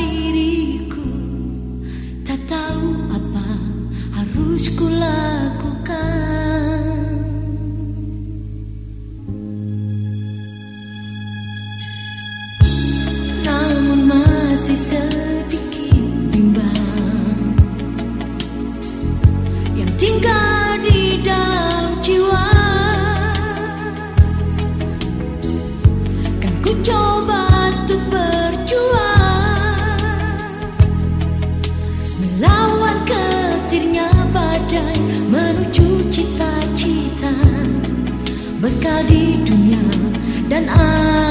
đi di dunia. Dan aku